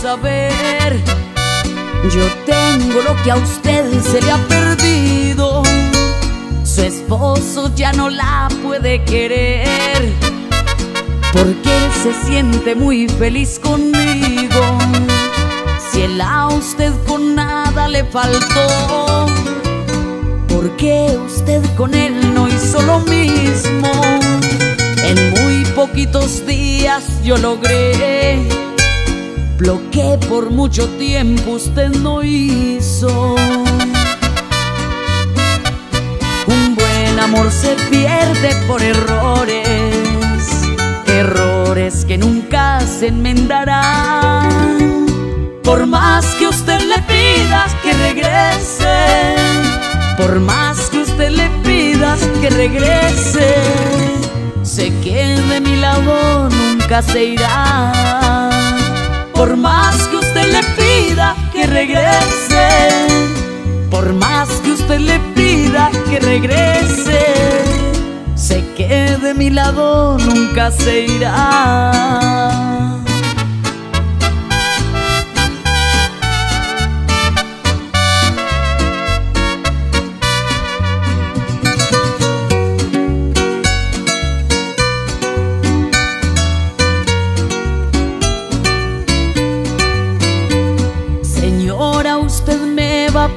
saber. Yo tengo lo que a usted se le ha perdido. Su esposo ya no la puede querer. Porque él se siente muy feliz conmigo. Si él a usted con nada le faltó. ¿Por qué usted con él no hizo lo mismo? En muy poquitos días yo logré lo que por mucho tiempo usted no hizo. Un buen amor se pierde por errores, errores que nunca se enmendarán. Por más que usted le pida que regrese, por más que usted le pida que regrese, sé que de mi lado nunca se irá. Por más que usted le pida que regrese, por más que usted le pida que regrese, sé que de mi lado nunca se irá.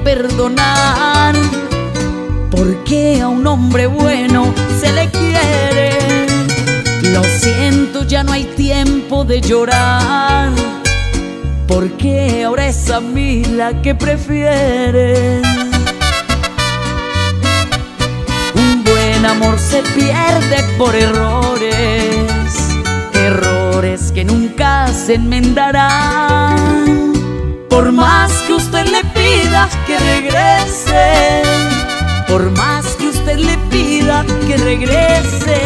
Perdonar porque a un hombre bueno se le quiere. Lo siento, ya no hay tiempo de llorar porque ahora es a mí la que prefiere. Un buen amor se pierde por errores, errores que nunca se enmendarán. Por más que usted le pida que regrese, por más que usted le pida que regrese,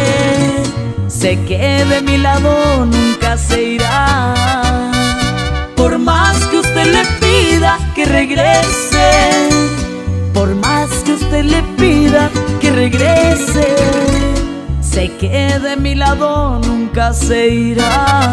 sé que de mi lado nunca se irá. Por más que usted le pida que regrese, por más que usted le pida que regrese, sé que de mi lado nunca se irá.